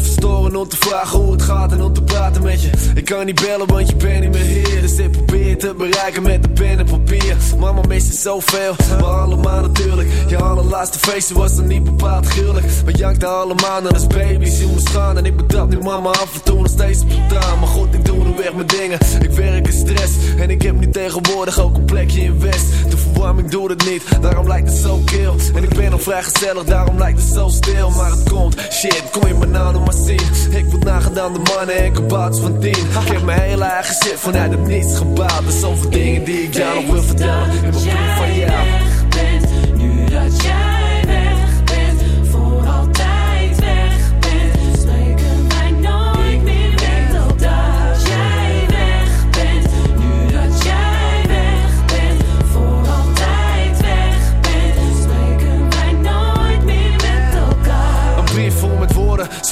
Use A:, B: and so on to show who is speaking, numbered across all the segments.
A: Even om te vragen hoe het gaat en om te praten met je. Ik kan niet bellen, want je bent niet meer hier. Dus ik probeer te bereiken met de pen en papier. Mama mist je zoveel, maar allemaal natuurlijk. Je allerlaatste feestje was dan niet bepaald gruwelijk. We jankten allemaal naar als baby's in me staan. En ik betrap nu mama af en toe nog steeds spontaan. Maar goed, ik doe nu weg mijn dingen. Ik werk in stress. En ik heb nu tegenwoordig ook een plekje in West. De verwarming doet het niet, daarom lijkt het zo kil. En ik ben nog vrij gezellig, daarom lijkt het zo stil. Maar het komt, shit, kon je nog Ik word nagedaan de mannen en kabouters van tien. Ik heb mijn hele eigen shit vanuit het niets gebouwd. Er zijn zoveel dingen die ik jou nog wil vertellen. In mijn brief van jou.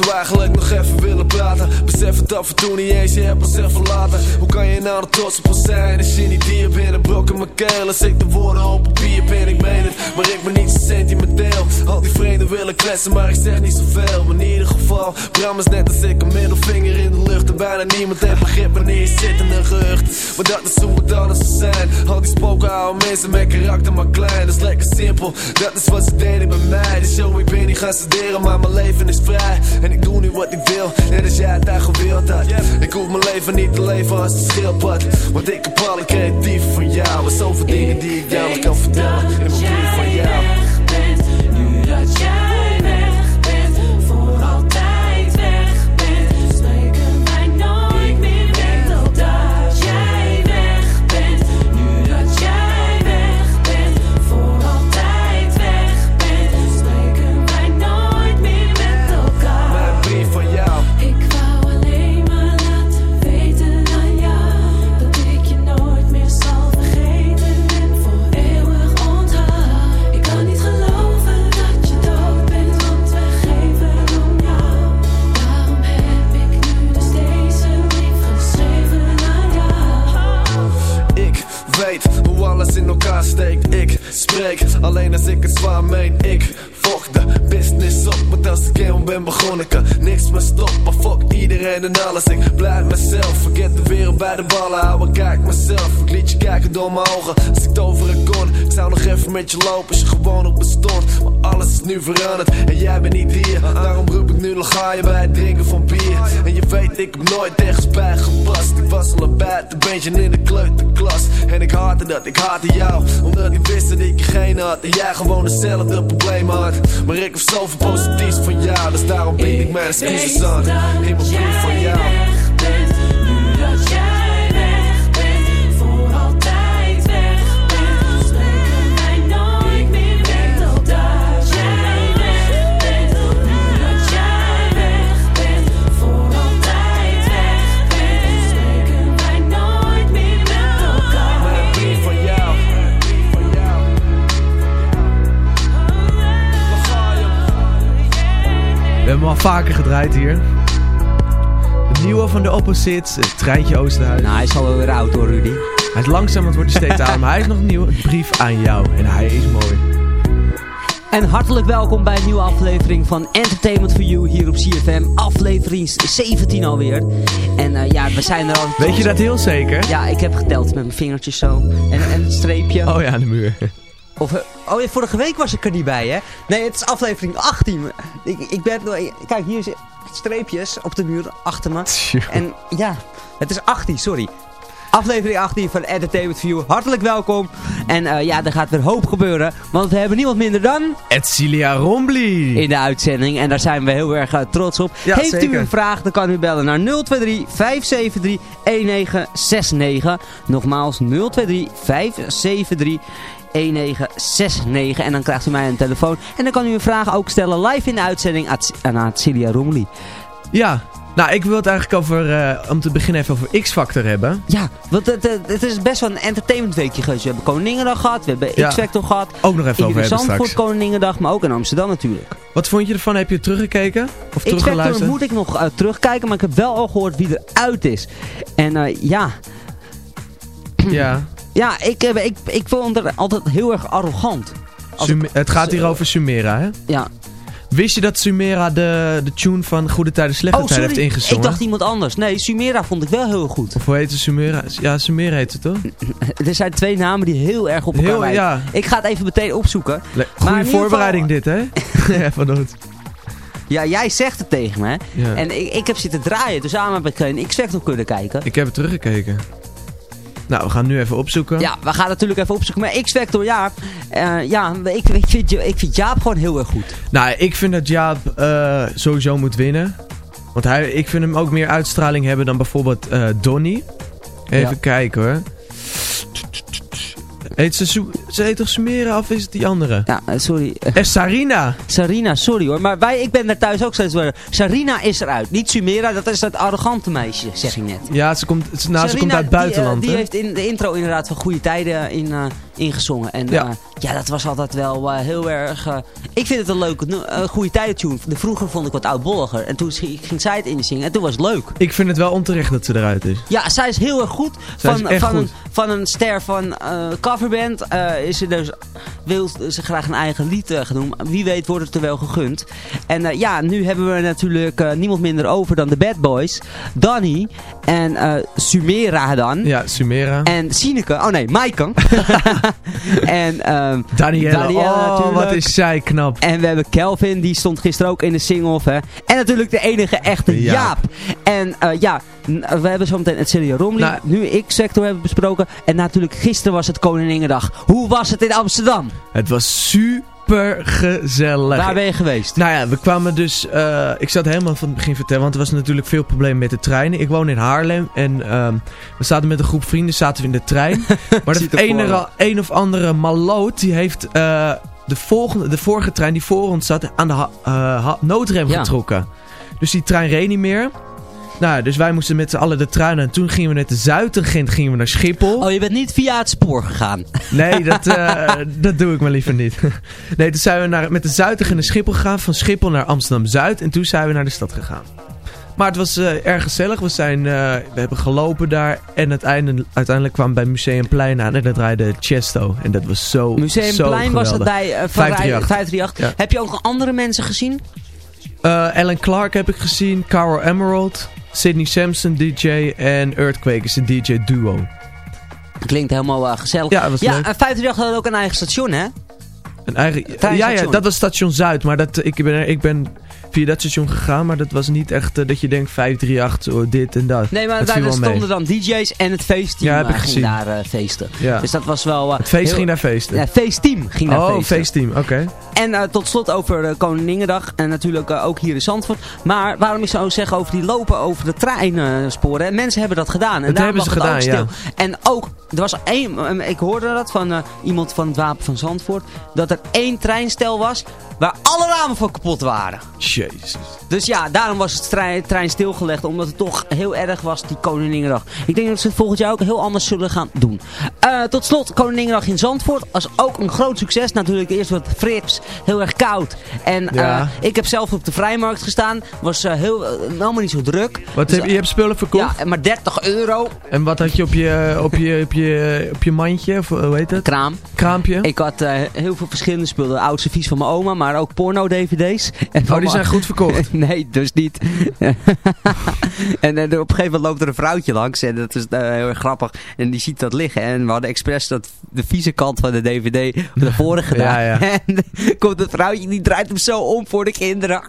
A: Zou eigenlijk nog even willen praten. Besef het af en toe niet eens, je hebt onszelf verlaten. Hoe kan je nou er trots op zijn als je niet hier bent? Brok in mijn keel als ik de woorden op papier ben. Ik meen het, maar ik ben niet zo sentimenteel. Al die vrienden willen kletsen, maar ik zeg niet zoveel. In ieder geval, Bram is net als ik een middelvinger in de lucht. En bijna niemand heeft begrip wanneer je zit in een gerucht. Maar dat is hoe het zou zijn. Al die spoken houden mensen met karakter maar klein. Dat is lekker simpel, dat is wat ze deden bij mij. Dus yo, ik ben niet gaan studeren, maar mijn leven is vrij. En ik doe nu wat ik wil, net als jij daar gewild had. Ik hoef mijn leven niet te leven als een schildpad. Want ik heb alle creatief van jou. En zoveel dingen die ik jou kan vertellen.
B: Ik heb
A: nooit ergens bij gepast. Ik was al een bad, een beetje in de kleuterklas. En ik haatte dat, ik haatte jou. Omdat ik wist dat ik er geen had. En jij gewoon hetzelfde probleem had. Maar ik heb zoveel positiefs van jou Dus daarom bied ik mijn excuses aan In mijn brief van jou
C: hebben hem al vaker gedraaid hier. De nieuwe van de Opposites, het treintje Oosterhuis.
D: Nou, hij is al wel weer oud hoor, Rudy.
C: Hij is langzaam, het wordt hij steeds aan, maar hij is nog nieuw. Een brief aan jou en hij is mooi.
D: En hartelijk welkom bij een nieuwe aflevering van Entertainment for You hier op CFM. Aflevering 17 alweer. En eh, ja, we zijn er al...
C: Weet je dat heel zeker?
D: Ja, ik heb geteld met mijn vingertjes zo. En, en het streepje.
C: Oh ja, aan de muur.
D: Of, eh, oh ja, vorige week was ik er niet bij, hè? Nee, het is aflevering 18. Ik, ik ben, kijk, hier zitten streepjes op de muur achter me. En ja, het is 18, sorry. Aflevering 18 van Entertainment View. Hartelijk welkom. En eh, ja, er gaat weer hoop gebeuren. Want we hebben niemand minder dan
C: Edcilia Rombly.
D: in de uitzending. En daar zijn we heel erg eh, trots op.
C: Ja,
D: Heeft
C: zeker.
D: u een vraag, dan kan u bellen naar 023 573 1969. Nogmaals 023 573 1969. En dan krijgt u mij een telefoon. En dan kan u een vraag ook stellen live in de uitzending aan- Celia Romely.
C: Ja, nou ik wil het eigenlijk over, eh, om te beginnen even over X-Factor hebben.
D: Ja, want het, het, het is best wel een entertainment weekje geweest. We hebben Koningendag gehad, we hebben
C: Ja.
D: X-Factor gehad.
C: Ook nog even over
D: in
C: hebben straks.
D: Koningendag, maar ook in Amsterdam natuurlijk.
C: Wat vond je ervan? Heb je teruggekeken? Of
D: X-Factor moet ik nog eh, terugkijken, maar ik heb wel al gehoord wie er uit is. En eh, ja,
C: Ja.
D: Ja ik, eh, ik, ik vond het altijd heel erg arrogant.
C: Het gaat hier over Sumera, hè?
D: Ja.
C: Wist je dat Sumera de, de tune van Goede Tijden Slechte
D: Oh,
C: Tijden heeft ingezongen?
D: Ik dacht iemand anders. Nee, Sumera vond ik wel heel goed.
C: Of hoe heet het Sumera? Ja, Sumera heet het toch?
D: Er zijn twee namen die heel erg op elkaar
C: Heel,
D: lijken.
C: ja.
D: Ik ga het even meteen opzoeken.
C: Le- Goede voorbereiding dit, hè? ja, van.
D: Ja, jij zegt het tegen me. hè.
C: Ja.
D: En ik, ik heb zitten draaien, dus samen heb ik geen X-Factor kunnen kijken.
C: Ik heb het teruggekeken. Nou, we gaan nu even opzoeken.
D: Ja, we gaan natuurlijk even opzoeken. Maar X-Factor, ja, eh, ja ik, ik, vind, ik vind Jaap gewoon heel erg goed.
C: Nou, ik vind dat Jaap eh, sowieso moet winnen. Want hij, ik vind hem ook meer uitstraling hebben dan bijvoorbeeld eh Donny. Even
D: Ja.
C: kijken hoor. Heet ze, ze heet toch Sumera of is het die andere?
D: Ja, eh, sorry. Eh,
C: Eh, Sarina.
D: Sarina, sorry hoor. Maar wij, ik ben daar thuis ook steeds weer. Sarina is eruit. Niet Sumera, dat is dat arrogante meisje, zeg ik net.
C: Ja, ze komt, ze, nou, ze komt uit het buitenland.
D: Die, heeft in de intro inderdaad van goede tijden in, ingezongen. En
C: Ja.
D: ja. ja, dat was altijd wel eh, heel erg... eh, ik vind het een leuke eh, goede tijden tune. De vroeger vond ik wat oudbolliger. En toen ging zij het inzingen en toen was het leuk.
C: Ik vind het wel onterecht dat ze eruit is.
D: Ja, zij is heel erg goed.
C: Zij
D: Van, van,
C: goed.
D: Een, van een ster van eh, coverband eh, is ze dus, wil ze graag een eigen lied eh, gaan doen. Wie weet wordt het er wel gegund. En eh, ja, nu hebben we natuurlijk eh, niemand minder over dan de Bad Boys. Danny en eh, Sumera dan.
C: Ja, Sumera.
D: En Sineke, oh nee, Maaike. en ehm,
C: Danielle.
D: Danielle
C: oh,
D: natuurlijk.
C: wat is zij knap.
D: en we hebben Kelvin, die stond gisteren ook in de sing-off. Hè. En natuurlijk de enige echte
C: Jaap.
D: Jaap. En eh, ja, n- we hebben zometeen het Celia Romley.
C: Nou-
D: nu X-Sector hebben besproken. En natuurlijk gisteren was het Koninginnedag. Hoe was het in Amsterdam?
C: Het was super gezellig.
D: Waar ben je geweest?
C: Nou ja, we kwamen dus... eh, ik zat helemaal van het begin vertellen, want er was natuurlijk veel problemen met de treinen. Ik woon in Haarlem en ehm, we zaten met een groep vrienden zaten we in de trein. maar de ene, een of andere maloot, die heeft eh, de, volgende, de vorige trein die voor ons zat aan de eh, noodrem
D: Ja.
C: getrokken. Dus die trein reed niet meer. Nou, ja, dus wij moesten met z'n allen de trein en toen gingen we net de Zuidtangent gingen we naar Schiphol.
D: Oh, je bent niet via het spoor gegaan.
C: Nee, dat, eh, dat doe ik maar liever niet. Nee, toen zijn we naar, met de Zuidig naar Schiphol gegaan. Van Schiphol naar Amsterdam-Zuid. En toen zijn we naar de stad gegaan. Maar het was eh, erg gezellig. We, zijn, eh, we hebben gelopen daar. En uiteindelijk, uiteindelijk kwamen we bij Museumplein aan. En daar draaide Chesto. En dat was zo, zo
D: Museumplein was dat bij uh, van
C: 538.
D: 538.
C: Ja.
D: Heb je ook andere mensen gezien?
C: Alan Clark heb ik gezien. Caro Emerald. Sydney Sampson, DJ. En Earthquake is een DJ-duo.
D: Klinkt helemaal eh, gezellig.
C: Ja, was
D: ja
C: leuk.
D: en 538 had ook een eigen station, hè?
C: Een eigen, ja, ja, dat was station Zuid, maar dat, ik, ben, ik ben via dat station gegaan, maar dat was niet echt eh, dat je denkt 538, oh, dit en dat.
D: Nee, maar
C: dat
D: daar stonden dan DJ's en het feestteam
C: Ja, heb ik
D: eh, ging
C: gezien.
D: daar eh, feesten.
C: Ja.
D: Dus dat was wel...
C: Het feest
D: heel-
C: ging naar feesten.
D: Ja, feestteam ging naar
C: oh,
D: feesten.
C: feestteam, oké.
D: En tot slot over Koninginnedag. En natuurlijk ook hier in Zandvoort. Maar waarom ik zou zeggen over die lopen over de treinsporen. En mensen hebben dat gedaan. En
C: Dat
D: daarom
C: hebben ze gedaan.
D: En ook, er was één, eh, ik hoorde dat van iemand van het Wapen van Zandvoort. Dat er één treinstel was waar alle ramen van kapot waren.
C: Jezus.
D: Dus ja, daarom was het trein, trein stilgelegd. Omdat het toch heel erg was, die Koninginnedag. Ik denk dat ze het volgend jaar ook heel anders zullen gaan doen. Eh, tot slot, Koninginnedag in Zandvoort. Was ook een groot succes. Natuurlijk eerst wat frips. Heel erg koud. En
C: Ja.
D: eh, ik heb zelf op de Vrijmarkt gestaan. Was eh, heel, helemaal niet zo druk.
C: Wat
D: Dus,
C: heb, je hebt spullen verkocht?
D: Ja, maar 30 euro.
C: En wat had je op je, op je, op je, op je mandje, of hoe heet het?
D: Kraam.
C: Kraampje?
D: Ik had heel veel verschillende spullen. Oudste vies van mijn oma, maar ook porno-dvd's.
C: Oh, die zijn goed verkocht.
D: nee, dus niet. en eh, op een gegeven moment loopt er een vrouwtje langs. En dat is eh, heel erg grappig. En die ziet dat liggen. En we hadden expres dat, de vieze kant van de dvd naar voren gedaan.
C: Ja, ja.
D: En komt het vrouwtje, die draait hem zo om voor de kinderen.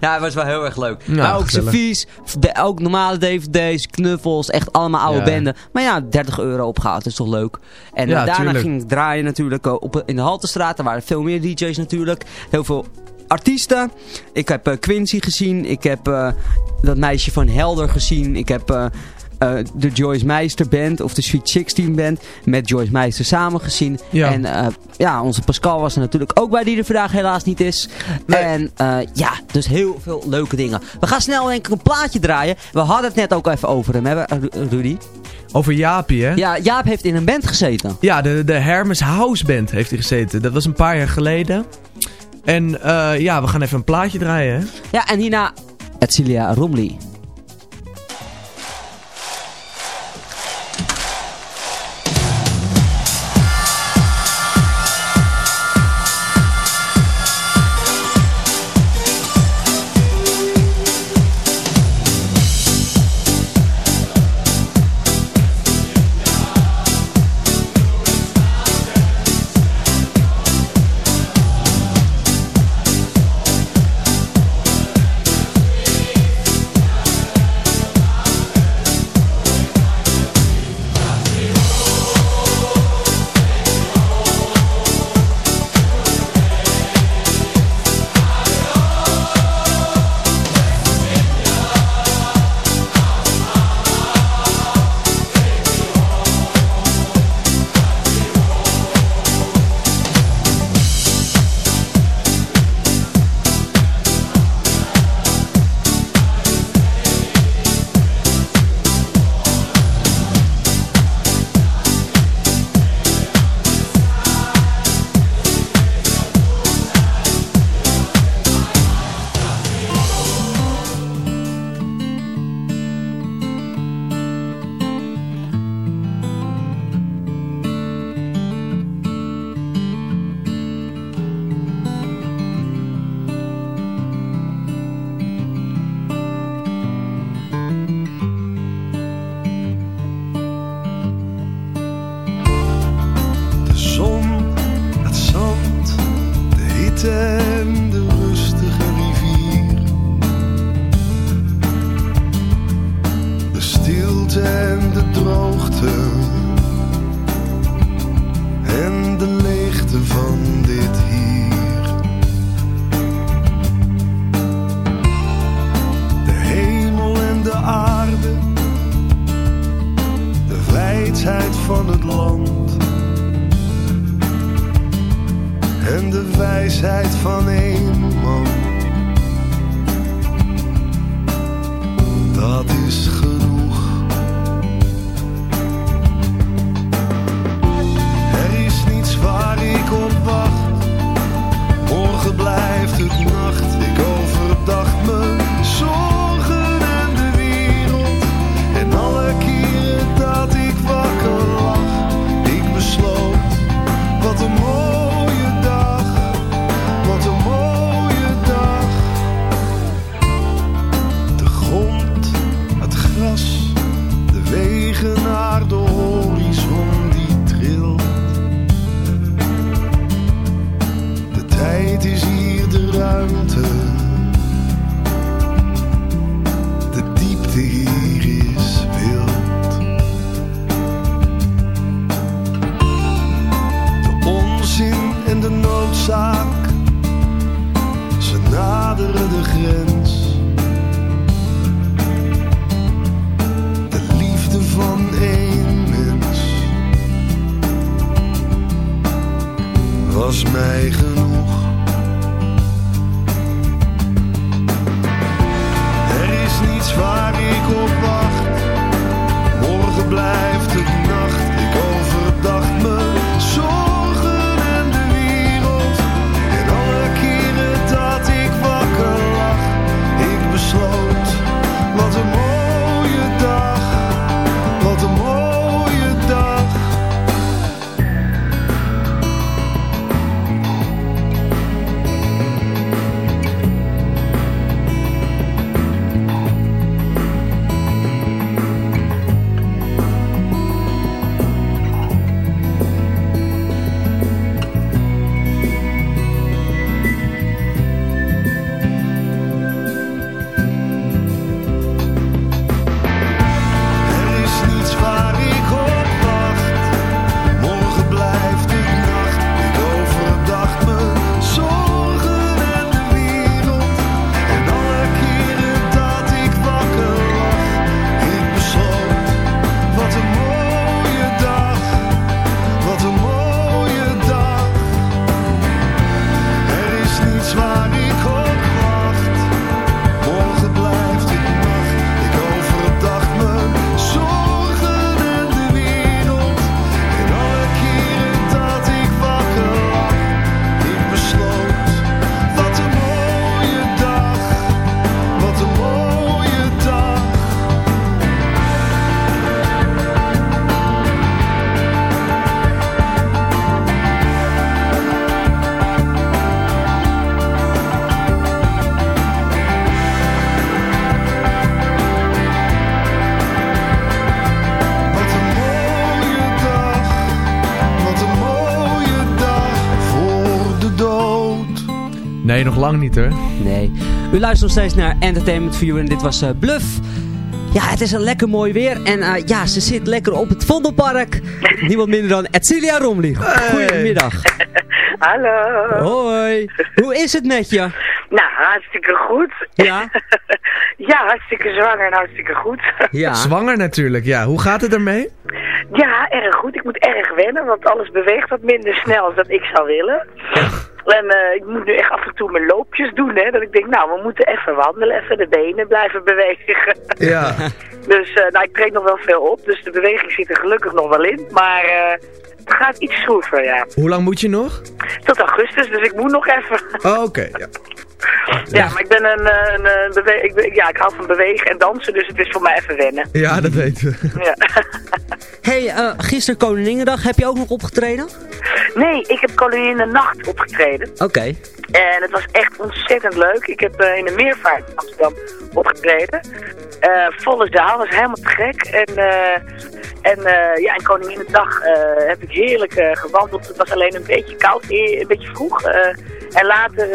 D: ja, het was wel heel erg leuk. Maar ook servies, de- ook normale dvd's, knuffels. Echt allemaal oude benden. Maar ja, 30 euro opgehaald. Is toch leuk. En eh, daarna
C: tuurlijk.
D: ging ik draaien natuurlijk op, in de Haltestraat. Er waren veel meer DJ's natuurlijk. Heel veel artiesten. Ik heb eh, Quincy gezien. Ik heb eh, dat meisje van Helder gezien. Ik heb eh, de Joyce Meister Band of de Sweet 16 Band met Joyce Meister samen gezien.
C: Ja.
D: En ja, onze Pascal was er natuurlijk ook bij die er vandaag helaas niet is.
C: Nee.
D: En ja, dus heel veel leuke dingen. We gaan snel denk ik een plaatje draaien. We hadden het net ook even over hem, hè, Ru- Rudy?
C: Over Jaapie, hè?
D: Ja, Jaap heeft in een band gezeten.
C: Ja, de, de Hermes House Band heeft hij gezeten. Dat was een paar jaar geleden. En eh, ja, we gaan even een plaatje draaien, hè?
D: Ja, en hierna Edcilia Romley.
C: Lang niet hoor.
D: Nee. U luistert nog steeds naar Entertainment You en dit was eh, Bluff. Ja, het is een lekker mooi weer. En eh, ja, ze zit lekker op het Vondelpark. Niemand minder dan Edcilia Romli. Goedemiddag.
E: Hallo.
D: Hoi. Hoe is het met je?
E: Nou, hartstikke goed.
D: Ja?
E: ja, hartstikke zwanger en hartstikke goed.
D: Ja.
C: Zwanger natuurlijk, ja. Hoe gaat het ermee?
E: ja, erg goed. Ik moet erg wennen, want alles beweegt wat minder snel dan ik zou willen. En eh, ik moet nu echt af en toe mijn loopjes doen, hè. Dat ik denk, nou, we moeten even wandelen, even de benen blijven bewegen.
C: Ja.
E: dus, eh, nou, ik treed nog wel veel op, dus de beweging zit er gelukkig nog wel in. Maar eh, het gaat iets schroever, ja.
C: Hoe lang moet je nog?
E: Tot augustus, dus ik moet nog even.
C: Oh, oké. ja.
E: Ja, maar ik ben een, eh, een, een bewe ik, ja, ik hou van bewegen en dansen, dus het is voor mij even wennen.
C: ja, dat weten we.
E: Ja.
D: hey, eh, gisteren Koninginnedag. Heb je ook nog opgetreden?
E: nee, ik heb Koningin in de Nacht opgetreden.
D: Oké.
E: En het was echt ontzettend leuk. Ik heb eh, in de Meervaart in Amsterdam opgetreden. Eh, volle zaal, was helemaal te gek. En, eh en eh, ja, en Koninginnedag heb ik heerlijk gewandeld. Het was alleen een beetje koud, een beetje vroeg. en later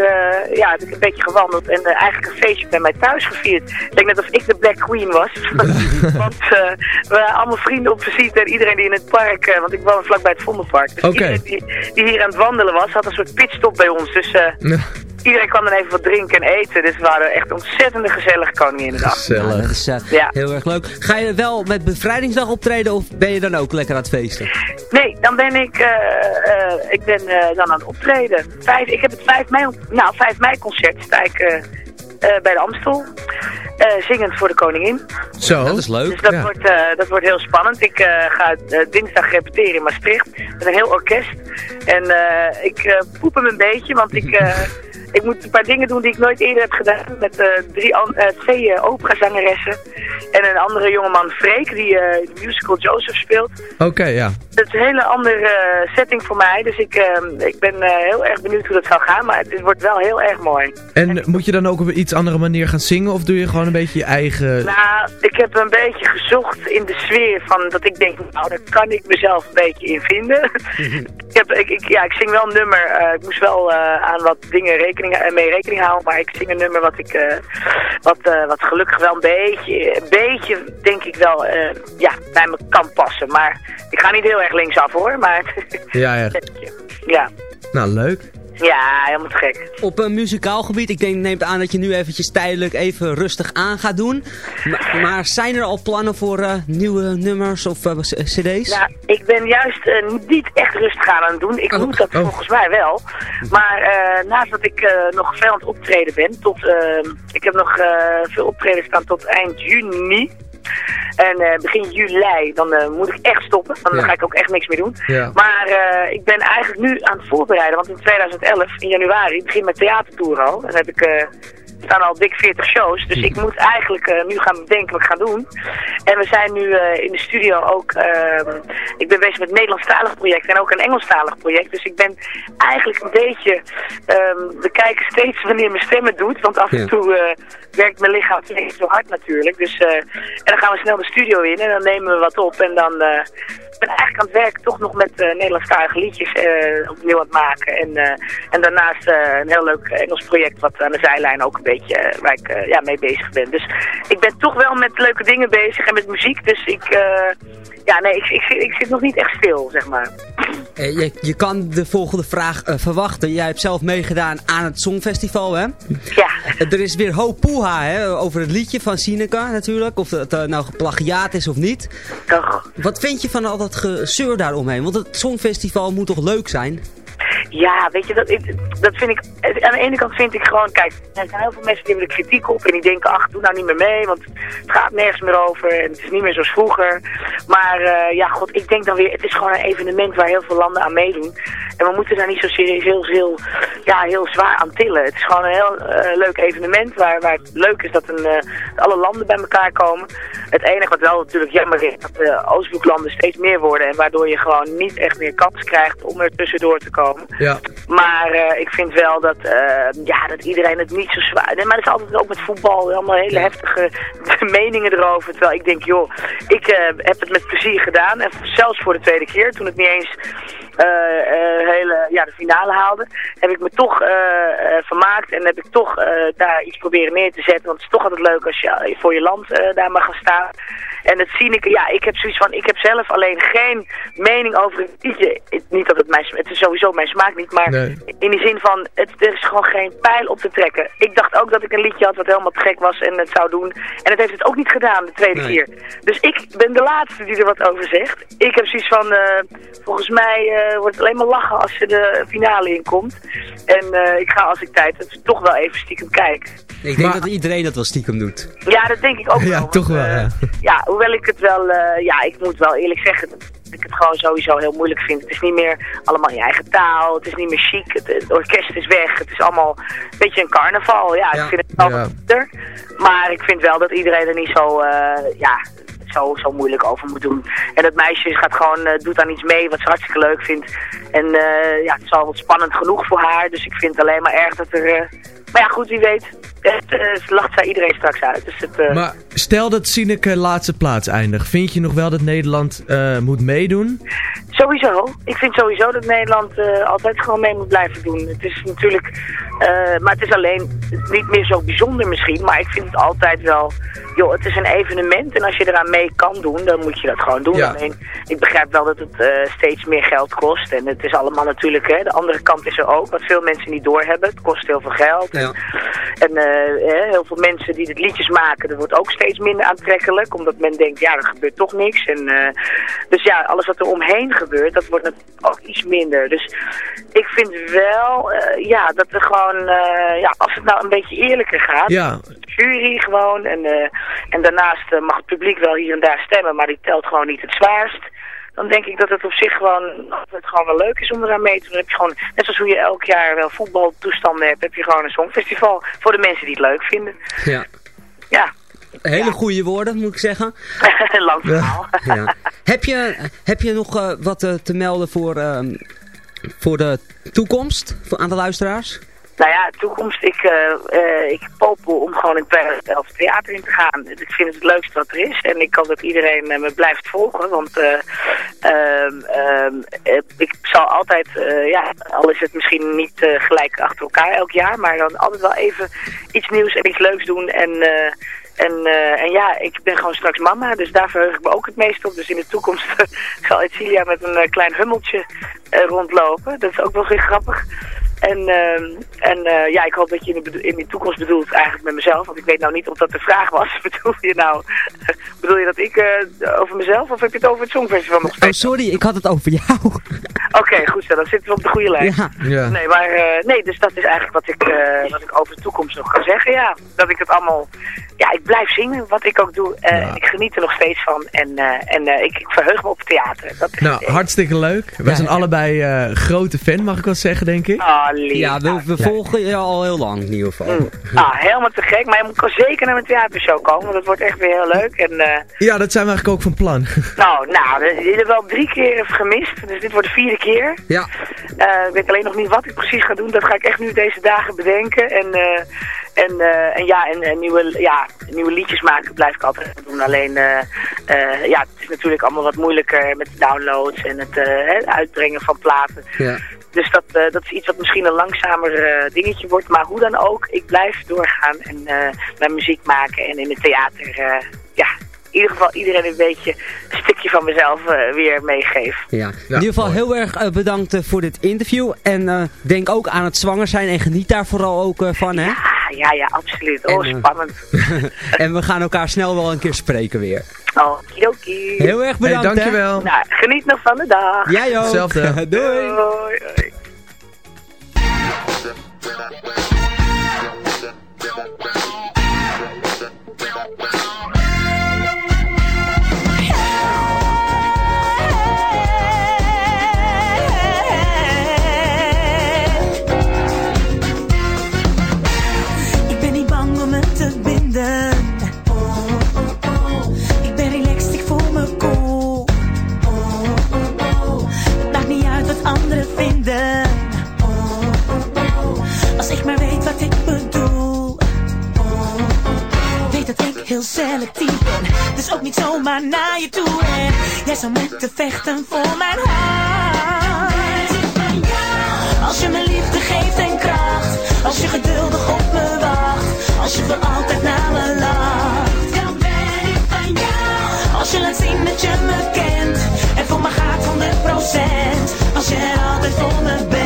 E: ja, heb ik een beetje gewandeld en eigenlijk een feestje bij mij thuis gevierd. Ik denk net of ik de Black Queen was. want we waren allemaal vrienden op visite en iedereen die in het park, want ik woon vlakbij het Vondelpark. Dus iedereen die, die hier aan het wandelen was, had een soort pitstop bij ons. Dus
C: Ja,
E: Iedereen kwam dan even wat drinken en eten. Dus we waren echt ontzettend gezellige koninginnedag.
D: Dat
C: Gezellig.
D: is eh,
E: Ja.
D: heel erg leuk. Ga je wel met bevrijdingsdag optreden of ben je dan ook lekker aan het feesten?
E: Nee, dan ben ik, eh, eh, ik ben eh, dan aan het optreden. Vijf, ik heb het 5 mei, nou, 5 mei concert sta ik eh, eh, bij de Amstel. eh, zingend voor de koningin.
C: Zo.
D: Dat is leuk.
E: Dus dat,
C: Ja.
E: wordt, eh, dat wordt heel spannend. Ik eh, ga dinsdag repeteren in Maastricht met een heel orkest. En eh, ik eh, poep hem een beetje, want ik, eh, ik moet een paar dingen doen die ik nooit eerder heb gedaan. Met eh, drie eh, twee eh, operazangeressen en een andere jongeman, Freek, die de musical Joseph speelt.
C: Oké, ja.
E: Het is een hele andere eh, setting voor mij. Dus ik, ehm, ik ben eh, heel erg benieuwd hoe dat zal gaan. Maar het wordt wel heel erg mooi.
C: En moet je dan ook op een iets andere manier gaan zingen? Of doe je gewoon een beetje je eigen...
E: Nou, ik heb een beetje gezocht in de sfeer van dat ik denk, nou, daar kan ik mezelf een beetje in vinden. ik, heb, ik, ik, ja, ik zing wel een nummer. eh, ik moest wel aan wat dingen rekening, mee rekening houden. Maar ik zing een nummer wat ik, wat, wat gelukkig wel een beetje, een beetje, denk ik wel, ja, bij me kan passen. Maar ik ga niet heel erg linksaf hoor, maar
C: Ja, ja.
E: ja.
C: Nou, leuk.
E: Ja, helemaal te gek.
D: Op een muzikaal gebied, ik denk, neemt aan dat je nu eventjes tijdelijk even rustig aan gaat doen. Maar, maar zijn er al plannen voor eh, nieuwe nummers of eh, cd's?
E: Ja, ik ben juist eh, niet echt rustig aan aan het doen. Ik
D: Oh,
E: moet dat
C: oh.
E: volgens mij wel. Maar eh, naast dat ik eh, nog veel aan het optreden ben, tot, ik heb nog eh, veel optreden staan tot eind juni. En eh, begin juli, dan eh, moet ik echt stoppen. Dan
C: Ja.
E: ga ik ook echt niks meer doen.
C: Ja.
E: Maar eh, ik ben eigenlijk nu aan het voorbereiden. Want in 2011, in januari, begint mijn theatertour al. En dan heb ik... staan al dik 40 shows. Dus ik moet eigenlijk eh, nu gaan bedenken wat ik ga doen. En we zijn nu eh, in de studio ook... ehm, ik ben bezig met een Nederlandstalig project en ook een Engelstalig project. Dus ik ben eigenlijk een beetje... ehm, we kijken steeds wanneer mijn stem het doet. Want af en toe eh, werkt mijn lichaam niet zo hard natuurlijk. Dus, en dan gaan we snel de studio in en dan nemen we wat op. En dan... ik ben eigenlijk aan het werk toch nog met Nederlandstalige liedjes opnieuw aan het maken. En, en daarnaast een heel leuk Engels project wat aan de zijlijn ook een beetje eh, waar ik eh, ja, mee bezig ben. Dus ik ben toch wel met leuke dingen bezig en met muziek. Dus ik, eh, ja nee, ik, ik, zit- ik zit nog niet echt stil, zeg maar.
D: Je, je kan de volgende vraag verwachten. Jij hebt zelf meegedaan aan het Songfestival, hè?
E: Ja,
D: Er is weer hoop poeha, hè? Over het liedje van Sineka natuurlijk. Of het nou geplagiaat is of niet.
E: toch.
D: Wat vind je van al dat gezeur daaromheen? Want het Songfestival moet toch leuk zijn?
E: Ja, weet je, dat, dat vind ik... Aan de ene kant vind ik gewoon, kijk, er zijn heel veel mensen die hebben kritiek op en die denken, ach, doe nou niet meer mee, want het gaat nergens meer over en het is niet meer zoals vroeger. Maar eh, ja, god, ik denk dan weer, het is gewoon een evenement waar heel veel landen aan meedoen. En we moeten daar niet zo serieus heel, heel, ja, heel zwaar aan tillen. Het is gewoon een heel eh, leuk evenement waar, waar het leuk is dat een, eh, alle landen bij elkaar komen. Het enige wat wel natuurlijk jammer is, dat de Oostbloklanden steeds meer worden en waardoor je gewoon niet echt meer kans krijgt om er tussendoor te komen.
C: Ja.
E: Maar eh, ik vind wel dat, eh, ja, dat iedereen het niet zo zwaar... Nee, maar dat is altijd ook met voetbal, allemaal hele heftige meningen erover. Terwijl ik denk, joh, ik eh, heb het met plezier gedaan. En zelfs voor de tweede keer, toen het niet eens hele, ja, de finale haalde, heb ik me toch vermaakt. En heb ik toch daar iets proberen neer te zetten. Want het is toch altijd leuk als je voor je land daar mag gaan staan. En het zie ik, ja, ik heb zoiets van, ik heb zelf alleen geen mening over het liedje. Het- Niet dat het mijn, sma- het is sowieso mijn smaak niet, maar
C: Nee.
E: in die zin van, het, er is gewoon geen pijl op te trekken. Ik dacht ook dat ik een liedje had wat helemaal te gek was en het zou doen. En het heeft het ook niet gedaan de tweede
D: Nee.
E: keer. Dus ik ben de laatste die er wat over zegt. Ik heb zoiets van, eh, volgens mij eh, wordt het alleen maar lachen als je de finale inkomt. En eh, ik ga als ik tijd heb toch wel even stiekem kijken.
D: Ik denk
C: Maar-
D: dat iedereen dat wel stiekem doet.
E: Ja, dat denk ik ook
C: Ja,
E: wel. want,
C: toch wel, ja.
E: ja, hoewel ik het wel, eh, ja, ik moet wel eerlijk zeggen dat ik het gewoon sowieso heel moeilijk vind. Het is niet meer allemaal in je eigen taal, het is niet meer chic, het, het orkest is weg, het is allemaal een beetje een carnaval. Ja,
D: Ja.
E: ik vind het wel
C: Ja.
E: minder. Maar ik vind wel dat iedereen er niet zo, eh, ja, zo, zo moeilijk over moet doen. En dat meisje gaat gewoon, eh, doet aan iets mee wat ze hartstikke leuk vindt. En ja, het is al wat spannend genoeg voor haar, dus ik vind het alleen maar erg dat er... maar ja, goed, wie weet. Het, eh, lacht zij iedereen straks uit. Dus het, eh,
C: Maar stel dat Sineke laatste plaats eindigt. Vind je nog wel dat Nederland eh, moet meedoen?
E: Sowieso. Ik vind sowieso dat Nederland altijd gewoon mee moet blijven doen. Het is natuurlijk, maar het is alleen niet meer zo bijzonder misschien. Maar ik vind het altijd wel, joh, het is een evenement. En als je eraan mee kan doen, dan moet je dat gewoon doen.
C: Ja.
E: Alleen, ik begrijp wel dat het steeds meer geld kost. En het is allemaal natuurlijk, hè, de andere kant is er ook. Wat veel mensen niet doorhebben. Het kost heel veel geld.
D: Ja.
E: En eh, hè, heel veel mensen die het liedjes maken, dat wordt ook steeds minder aantrekkelijk. Omdat men denkt, ja, er gebeurt toch niks. En, eh, dus ja, alles wat er omheen gebeurt, dat wordt natuurlijk ook iets minder. Dus ik vind wel, eh, ja, dat er gewoon, eh, ja, als het nou een beetje eerlijker gaat.
C: Ja,
E: Jury gewoon. En, eh, en daarnaast eh, mag het publiek wel hier en daar stemmen, maar die telt gewoon niet het zwaarst. Dan denk ik dat het op zich gewoon, het gewoon wel leuk is om eraan mee te doen. Dan heb je gewoon, net zoals hoe je elk jaar wel voetbaltoestanden hebt, heb je gewoon een songfestival voor de mensen die het leuk vinden.
D: Ja.
E: Ja,
D: Hele
E: Ja.
D: goede woorden, moet ik zeggen.
E: Lang verhaal.
D: Ja. heb, je, heb je nog eh, wat eh, te melden voor, ehm, voor de toekomst voor, aan de luisteraars?
E: Nou ja, toekomst. Ik, eh, ik popel om gewoon in 2011 theater in te gaan. Ik vind het het leukste wat er is. En ik hoop dat iedereen eh, me blijft volgen. Want eh, ehm, ehm, eh, ik zal altijd, ja, al is het misschien niet gelijk achter elkaar elk jaar. Maar dan altijd wel even iets nieuws en iets leuks doen. En... en, en ja, ik ben gewoon straks mama, dus daar verheug ik me ook het meest op. Dus in de toekomst zal Etcilia met een klein hummeltje rondlopen. Dat is ook wel weer grappig. En, ehm, en eh, ja, ik hoop dat je in de, bedo- in de toekomst bedoelt eigenlijk met mezelf. Want ik weet nou niet of dat de vraag was. Bedoel je nou, bedoel je dat ik eh, over mezelf of heb je het over het Songfestival nog
D: Oh, sorry, ik had het over jou.
E: Oké, goed zo, dan zitten we op de goede lijn.
D: ja.
C: Ja.
E: Nee, maar eh, nee, dus dat is eigenlijk wat ik, eh, wat ik over de toekomst nog kan zeggen. Ja, dat ik het allemaal, ja, ik blijf zingen, wat ik ook doe. eh, Ik geniet er nog steeds van en, eh, en eh, ik, ik verheug me op het theater. Dat is
C: Nou,
E: het.
C: hartstikke leuk. Wij zijn allebei eh, grote fan, mag ik wel zeggen, denk ik.
E: Ah, lief.
D: Ja, we, we volgen je al heel lang in ieder geval.
E: mm. Ah, helemaal te gek. Maar je moet zeker naar mijn theatershow komen, want dat wordt echt weer heel leuk. En, eh,
C: Ja, dat zijn we eigenlijk ook van plan.
E: nou, nou, je hebt wel drie keer gemist, dus dit wordt de vierde keer.
D: Ja,
E: Eh, ik weet alleen nog niet wat ik precies ga doen. Dat ga ik echt nu deze dagen bedenken. En, eh, en, eh, en ja, en, en nieuwe, ja, nieuwe liedjes maken blijf ik altijd doen. Alleen, eh, eh, ja, het is natuurlijk allemaal wat moeilijker met de downloads en het eh, uitbrengen van platen.
D: ja.
E: Dus dat, eh, dat is iets wat misschien een langzamer eh, dingetje wordt. Maar hoe dan ook, ik blijf doorgaan en eh, mijn muziek maken en in het theater, eh, ja, in ieder geval iedereen een beetje een stukje van mezelf eh, weer meegeef.
D: Ja. in ieder geval
C: mooi.
D: heel erg eh, bedankt eh, voor dit interview. En eh, denk ook aan het zwanger zijn en geniet daar vooral ook van. Hè?
E: Ja, ja, ja, absoluut. Oh,
D: En,
E: spannend.
D: en we gaan elkaar snel wel een keer spreken weer.
E: Okidoki.
D: Heel erg
C: Hey,
D: bedankt. hè.
C: dankjewel.
E: Nou, geniet nog van de dag.
D: Jij ook.
C: Hetzelfde.
D: Doei.
E: Hoi, hoi.
B: Als ik maar weet wat ik bedoel. Weet dat ik heel selectief ben. Dus ook niet zomaar naar je toe en Jij zou moeten vechten voor mijn hart. Als je me liefde geeft en kracht. Als je geduldig op me wacht. Als je voor altijd naar me lacht. Dan ben ik van jou. Als je laat zien dat je me kent. En voor me gaat 100%. Als je er altijd voor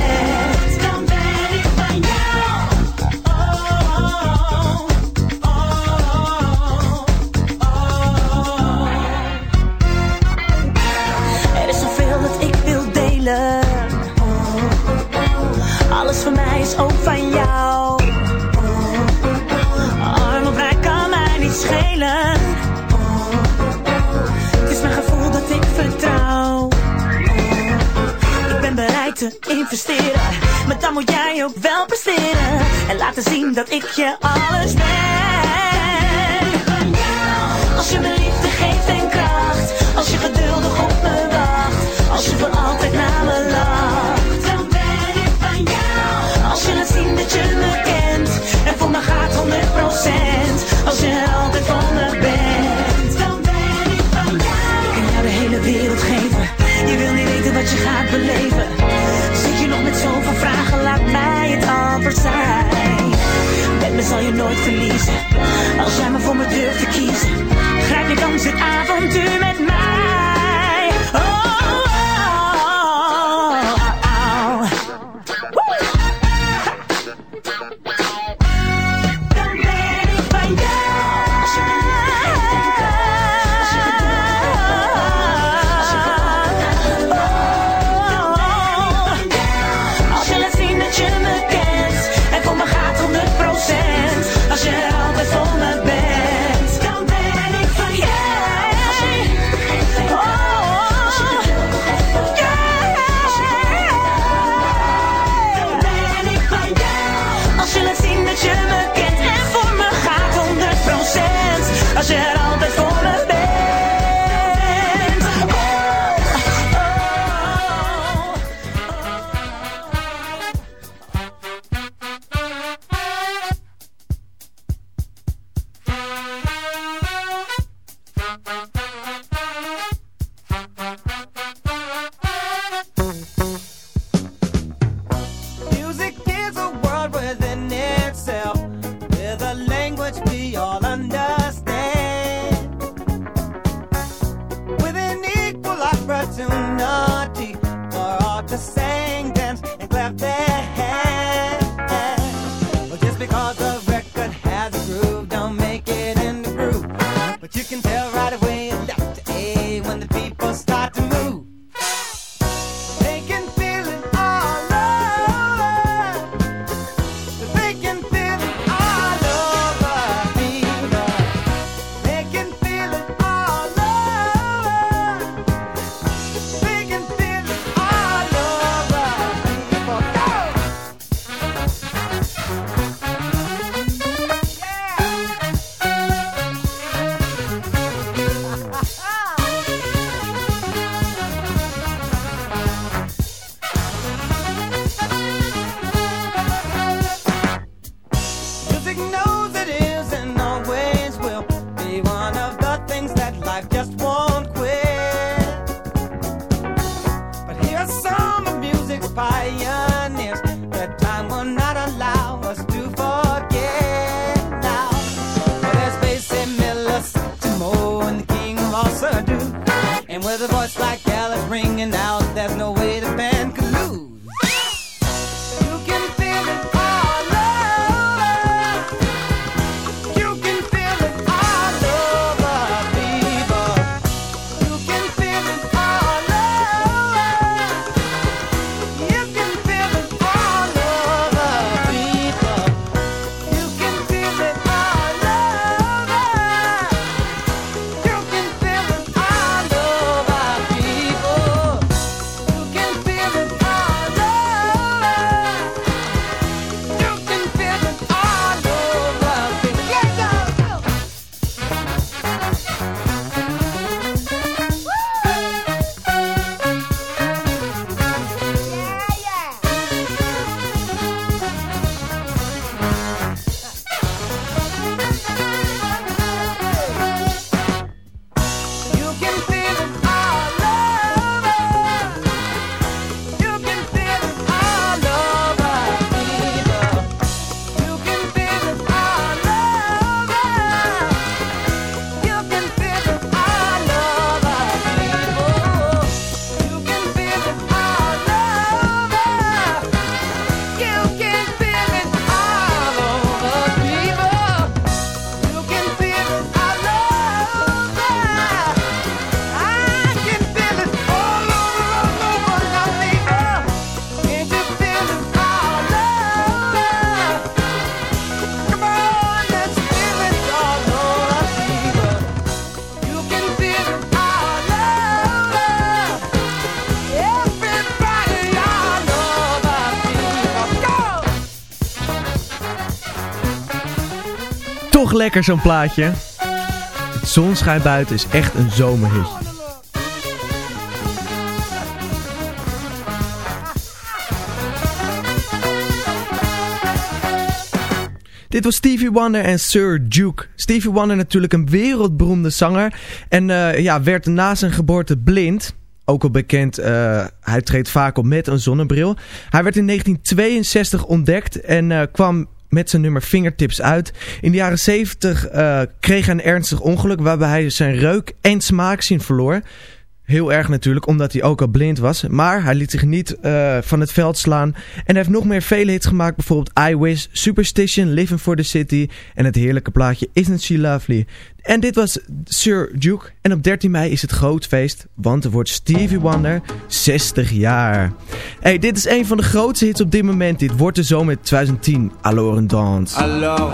B: wel presteren. En laten zien dat ik je alles ben. Als jij me voor me durft te kiezen. Grijp je kans dit avontuur met
C: lekker zo'n plaatje. Het zon schijnt buiten is echt een zomerhit. Dit was Stevie Wonder en Sir Duke. Stevie Wonder natuurlijk een wereldberoemde zanger. En eh, ja, werd na zijn geboorte blind. Ook al bekend, eh, hij treedt vaak op met een zonnebril. Hij werd in 1962 ontdekt en eh, kwam met zijn nummer Fingertips uit. In de jaren 70 eh, kreeg hij een ernstig ongeluk waarbij hij zijn reuk en smaakzin verloor. Heel erg natuurlijk, omdat hij ook al blind was. Maar hij liet zich niet eh, van het veld slaan. En heeft nog meer vele hits gemaakt. Bijvoorbeeld I Wish, Superstition, Living for the City. En het heerlijke plaatje Isn't She Lovely. En dit was Sir Duke. En op 13 mei is het groot feest. Want er wordt Stevie Wonder 60 jaar. Hey, dit is een van de grootste hits op dit moment. Dit wordt de zomer 2010. Alors on dance.
F: Alors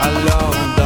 F: alone.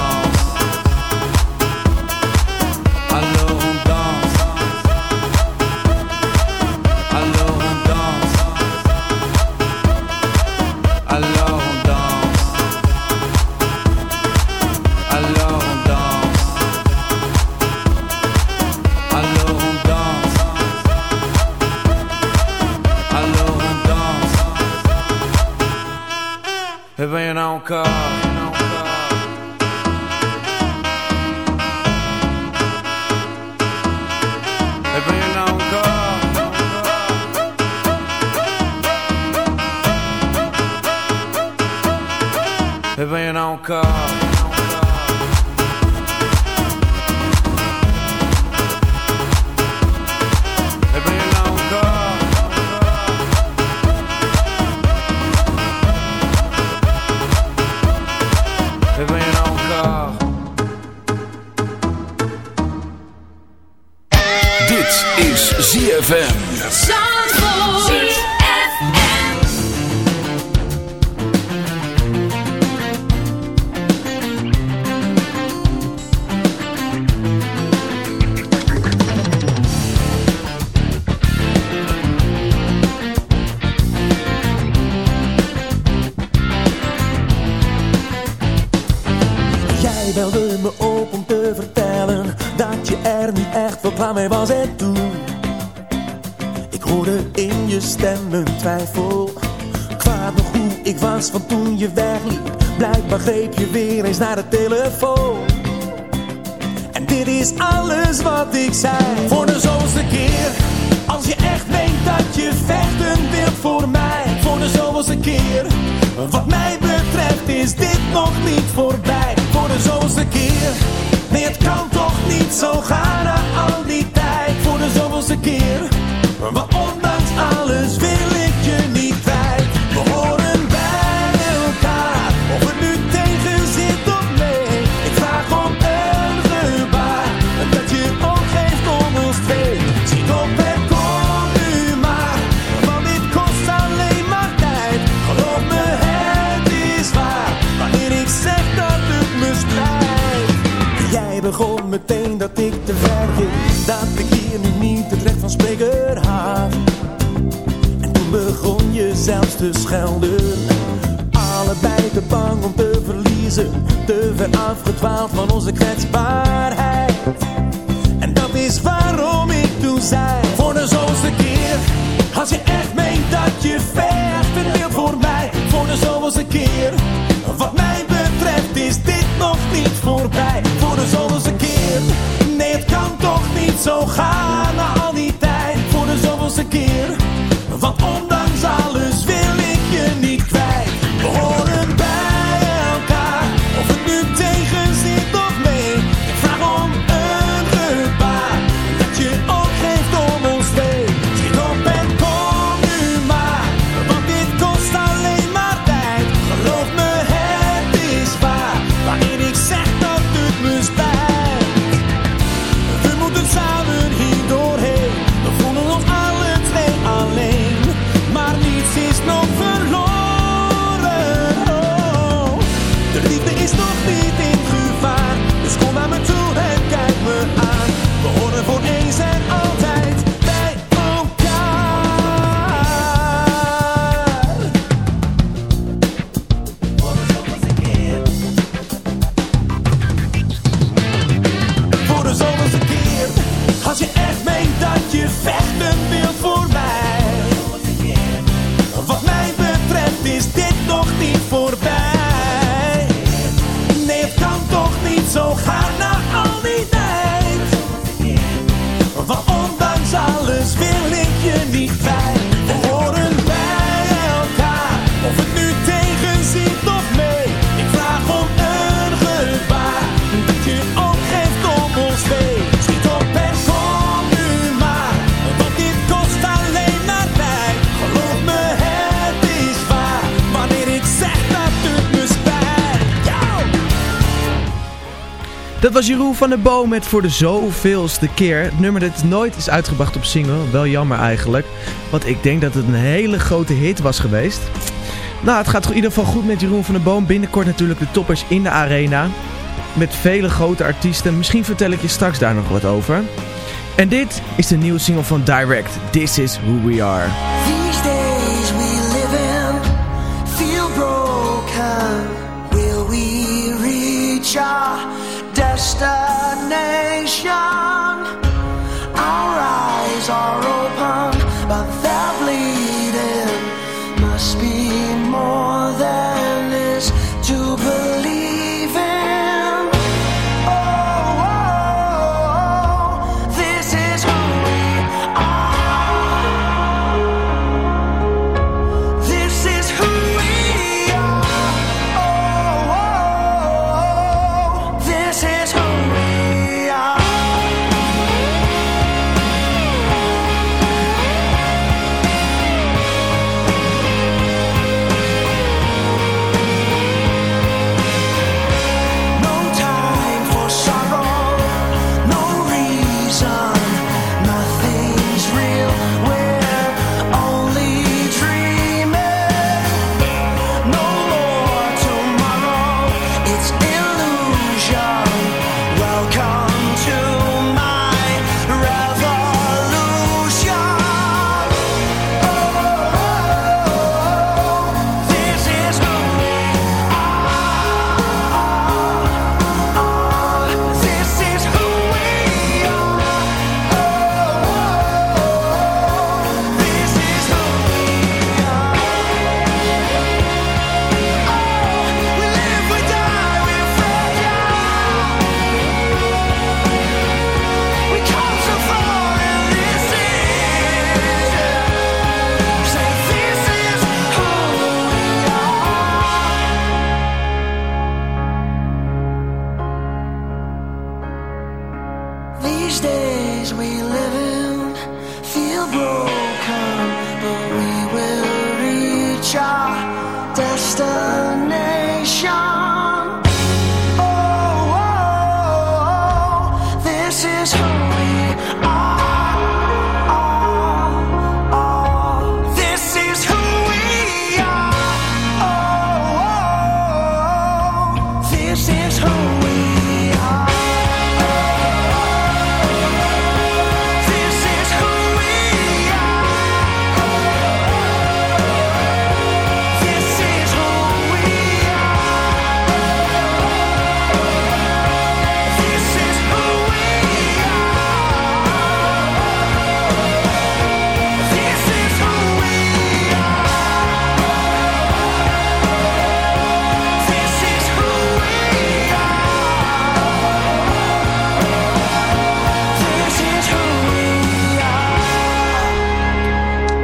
G: Greep je weer eens naar de telefoon. En dit is alles wat ik zei. Voor de zoveelste keer Als je echt meent dat je vechten wilt voor mij. Voor de zoveelste keer Wat mij betreft is dit nog niet voorbij. Voor de zoveelste keer Nee het kan toch niet zo gaan na al die tijd. Voor de zoveelste keer schelden. Allebei te bang om te verliezen. Te ver afgedwaald van onze kwetsbaarheid. En dat is waarom ik toen zei Voor de zoveelste keer Als je echt meent dat je vecht wilt voor mij. Voor de zoveelste keer Wat mij betreft is dit nog niet voorbij. Voor de zoveelste keer Nee het kan toch niet zo gaan na al die tijd. Voor de zoveelste keer por. Dat
H: was Jeroen van der Boom met voor de zoveelste keer. Het nummer dat nooit is uitgebracht op single. Wel jammer eigenlijk. Want ik denk dat het een hele grote hit was geweest. Nou, het gaat in ieder geval goed met Jeroen van der Boom. Binnenkort natuurlijk de toppers in de arena. Met vele grote artiesten. Misschien vertel ik je straks daar nog wat over. En dit is de nieuwe single van Direct. This is who we are.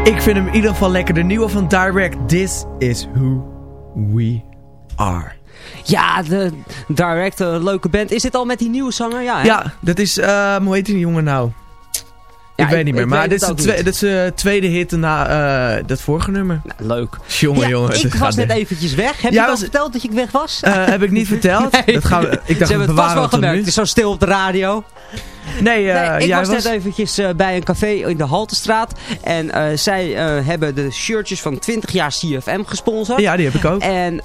H: Ik vind hem in ieder geval lekker. De nieuwe van Direct. This is who we are.
D: Ja, de Direct, een leuke band. Is dit al met die nieuwe zanger? Ja, hè?
H: Ja, dat is, eh, hoe heet die jongen nou? Ik weet
D: ik-
H: niet meer,
D: ik
H: maar dit is, de dit is de tweede hit na eh, dat vorige nummer.
D: Leuk.
H: Jongen,
D: Ja,
H: jongen.
D: ik was net eventjes weg. Heb
H: Ja,
D: je al
H: was-
D: verteld dat ik weg was?
H: Eh, heb ik niet verteld.
D: Nee.
H: Dat gaan we, ik dacht,
D: Ze
H: we
D: hebben het vast wel gemerkt. Het is zo stil op de radio.
H: Nee, eh,
D: Nee, ik
H: jij
D: was,
H: was...
D: net eventjes eh, bij een café in de Haltestraat. En eh, zij hebben de shirtjes van 20 jaar CFM gesponsord.
H: Ja, die heb ik ook.
D: En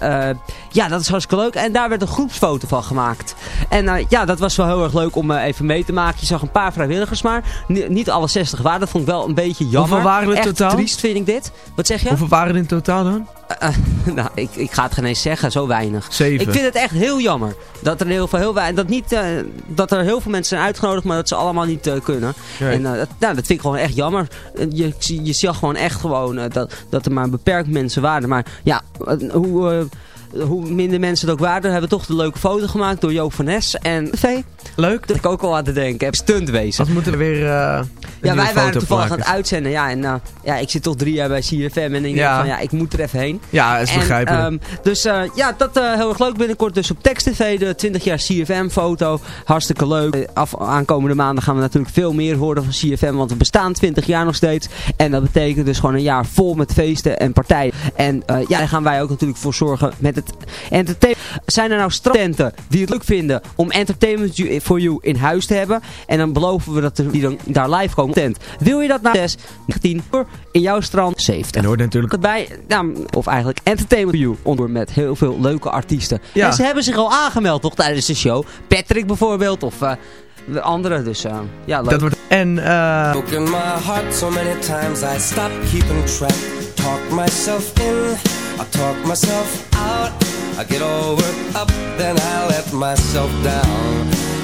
D: ja, dat is hartstikke leuk. En daar werd een groepsfoto van gemaakt. En ja, dat was wel heel erg leuk om even mee te maken. Je zag een paar vrijwilligers maar. Ni- niet alle 60 waren. Dat vond ik wel een beetje jammer.
H: Hoeveel waren er
D: Echt
H: totaal?
D: triest vind ik dit. Wat zeg je?
H: Hoeveel waren er in totaal dan?
D: Eh, nou, ik, ik ga het geen eens zeggen, zo weinig.
H: Zeven.
D: Ik vind het echt heel jammer. Dat er heel veel, heel weinig, dat niet, eh, dat er heel veel mensen zijn uitgenodigd, maar dat ze allemaal niet eh, kunnen.
H: Nee.
D: En eh, dat, nou, dat vind ik gewoon echt jammer. Eh, Je, je zag gewoon echt gewoon eh, dat, dat er maar beperkt mensen waren. Maar ja, eh, hoe, eh, hoe minder mensen er ook waren, hebben we toch de leuke foto gemaakt door Joop van Nes. En V.
C: Leuk.
D: Dat ik ook al aan te denken. Heb stunt wezen.
C: Als moeten we weer eh, een
D: Ja, wij waren toevallig aan het uitzenden. Ja, en uh, ja, ik zit toch drie jaar bij CFM. En ik
C: Ja.
D: denk van, ja, ik moet er even heen.
C: Ja, is
D: En,
C: begrijpelijk.
D: ehm, dus uh, ja, dat uh, heel erg leuk. Binnenkort dus op Text TV, de 20 jaar CFM foto. Hartstikke leuk. Eh, Af, aankomende maanden gaan we natuurlijk veel meer horen van CFM. Want we bestaan 20 jaar nog steeds. En dat betekent dus gewoon een jaar vol met feesten en partijen. En uh, ja, daar gaan wij ook natuurlijk voor zorgen met het entertainment. Zijn er nou strandtenten die het leuk vinden om Entertainment for You in huis te hebben? En dan beloven we dat er, die dan daar live komen. Tent. Wil je dat na 6, 19 uur in jouw strand 70?
C: En hoort natuurlijk...
D: Bij, nou, of eigenlijk Entertainment for You onder met heel veel leuke artiesten.
C: Ja.
D: En ze hebben zich al aangemeld toch tijdens de show. Patrick bijvoorbeeld of uh, de andere. Dus uh, ja, leuk.
C: Dat wordt... En eh...
I: Broken my heart so many times I stopped keeping track. Talk myself in, I talk myself out. I get all worked up, then I let myself down.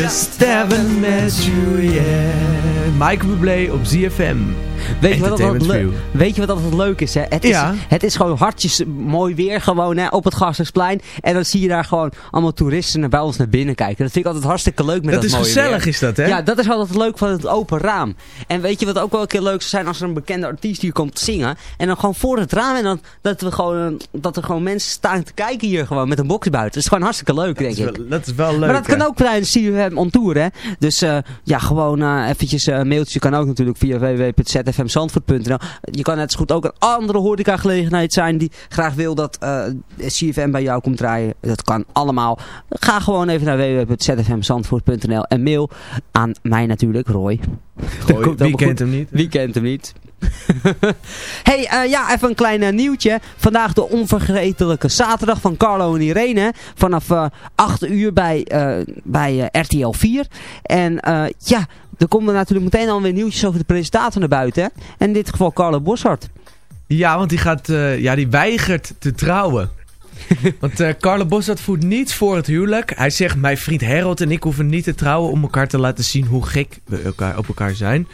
C: just haven't met you yet. Mike Bublé op ZFM.
D: Weet je, wat altijd weet je wat altijd leuk is? Hè? Het, is
C: Ja.
D: het is gewoon hartjes mooi weer gewoon hè, op het Gasthuisplein. En dan zie je daar gewoon allemaal toeristen naar bij ons naar binnen kijken. Dat vind ik altijd hartstikke leuk met dat,
C: Dat is
D: mooie
C: gezellig
D: weer.
C: is dat, hè?
D: Ja, dat is altijd leuk van het open raam. En weet je wat ook wel een keer leuk zou zijn als er een bekende artiest hier komt zingen. En dan gewoon voor het raam en dan dat, we gewoon, dat er gewoon mensen staan te kijken hier gewoon met een box buiten. Dat is gewoon hartstikke leuk denk ik.
C: dat is wel leuk.
D: Maar dat kan ook tijdens CFM on tour, hè. Dus eh, ja, gewoon eh, eventjes eh, een mailtje kan ook natuurlijk via www.zfm zfmzandvoort.nl. Je kan net zo goed ook een andere horecagelegenheid zijn die graag wil dat eh CFM bij jou komt draaien. Dat kan allemaal. Ga gewoon even naar www.zfmzandvoort.nl en mail aan mij natuurlijk, Roy. Komt
C: wie kent hem niet?
D: Wie kent hem niet? hey, eh, ja, even een klein eh, nieuwtje. Vandaag de onvergetelijke zaterdag van Carlo en Irene. Vanaf eh 8 uur bij, bij RTL 4. En ja, er komen natuurlijk meteen alweer nieuwtjes over de presentator naar buiten. Hè? En in dit geval Carlo Boshart.
C: Ja, want die, gaat, ja, die weigert te trouwen. want Carlo Bossart voert niets voor het huwelijk. Hij zegt, mijn vriend Harold en ik hoeven niet te trouwen om elkaar te laten zien hoe gek we elkaar, op elkaar zijn.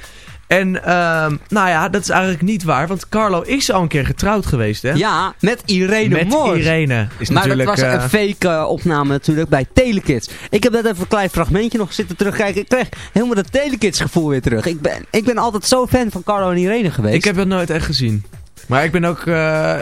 C: En ehm, nou ja, dat is eigenlijk niet waar, want Carlo is al een keer getrouwd geweest, hè?
D: Ja, met Irene
C: Met
D: Moors.
C: Irene. Is
D: maar dat was
C: eh,
D: een fake eh, opname natuurlijk bij Telekids. Ik heb net even een klein fragmentje nog zitten terugkijken. Ik kreeg helemaal dat Telekids gevoel weer terug. Ik ben, ik ben altijd zo fan van Carlo en Irene geweest.
C: Ik heb dat nooit echt gezien. Maar ik ben ook eh,